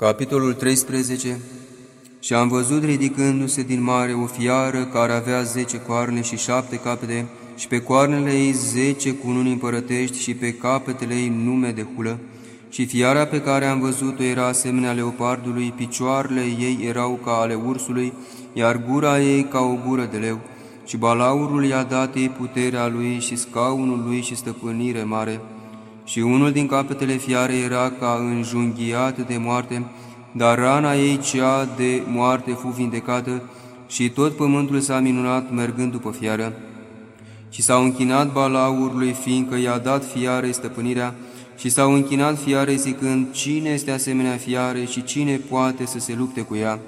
Capitolul 13 Și am văzut ridicându-se din mare o fiară care avea zece coarne și șapte capete, și pe coarnele ei zece cununi împărătești și pe capetele ei nume de hulă. Și fiara pe care am văzut-o era asemenea leopardului, picioarele ei erau ca ale ursului, iar gura ei ca o gură de leu. Și balaurul i-a dat ei puterea lui și scaunul lui și stăpânire mare și unul din capetele fiare era ca înjunghiat de moarte, dar rana ei cea de moarte fu vindecată și tot pământul s-a minunat mergând după fiară. Și s-au închinat balaurului, fiindcă i-a dat fiare stăpânirea, și s-au închinat fiare zicând, cine este asemenea fiare și cine poate să se lupte cu ea?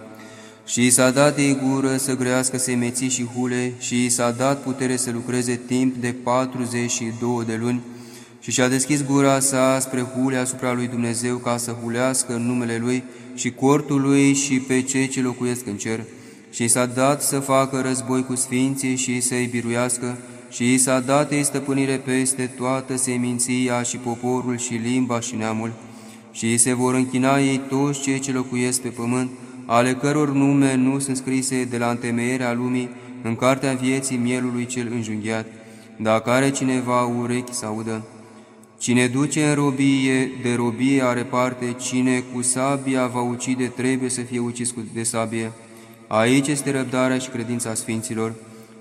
Și i s-a dat ei gură să grească semeții și hule și i s-a dat putere să lucreze timp de 42 de luni, și și-a deschis gura sa spre hule asupra lui Dumnezeu ca să hulească în numele Lui și cortul Lui și pe cei ce locuiesc în cer. Și s-a dat să facă război cu sfinții și să-i biruiască și i s-a dat ei stăpânire peste toată seminția și poporul și limba și neamul. Și îi se vor închina ei toți cei ce locuiesc pe pământ, ale căror nume nu sunt scrise de la întemeierea lumii în cartea vieții mielului cel înjunghiat, dacă are cineva urechi să audă. Cine duce în robie, de robie are parte, cine cu sabia va ucide, trebuie să fie ucis de sabie. Aici este răbdarea și credința Sfinților.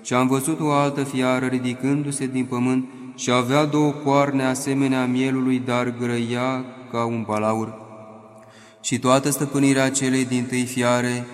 Și am văzut o altă fiară ridicându-se din pământ și avea două coarne asemenea mielului, dar grăia ca un balaur. Și toată stăpânirea celei din tâi fiare,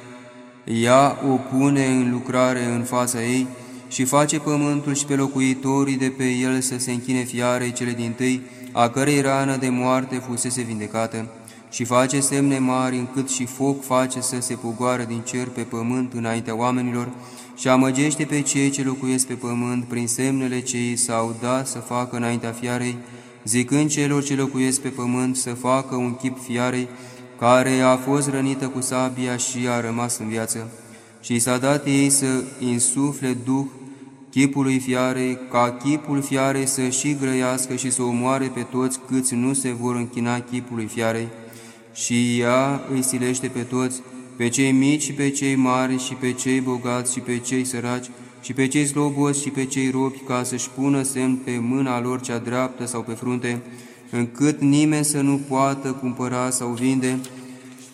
ea o pune în lucrare în fața ei, și face pământul și pe locuitorii de pe el să se închine fiarei cele din tâi, a cărei rană de moarte fusese vindecată, și face semne mari încât și foc face să se pogoară din cer pe pământ înaintea oamenilor și amăgește pe cei ce locuiesc pe pământ prin semnele ce i s-au dat să facă înaintea fiarei, zicând celor ce locuiesc pe pământ să facă un chip fiarei, care a fost rănită cu sabia și a rămas în viață. Și s-a dat ei să insufle duh chipului fiarei, ca chipul fiarei să și grăiască și să omoare pe toți câți nu se vor închina chipului fiarei. Și ea îi silește pe toți, pe cei mici și pe cei mari și pe cei bogați și pe cei săraci și pe cei slobozi și pe cei robi, ca să-și pună semn pe mâna lor cea dreaptă sau pe frunte, încât nimeni să nu poată cumpăra sau vinde,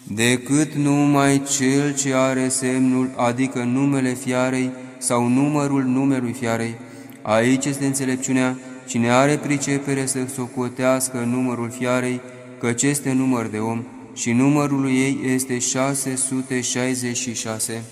decât numai cel ce are semnul, adică numele fiarei, sau numărul numelui fiarei. Aici este înțelepciunea, cine are pricepere să socotească numărul fiarei, căci este număr de om, și numărul ei este 666.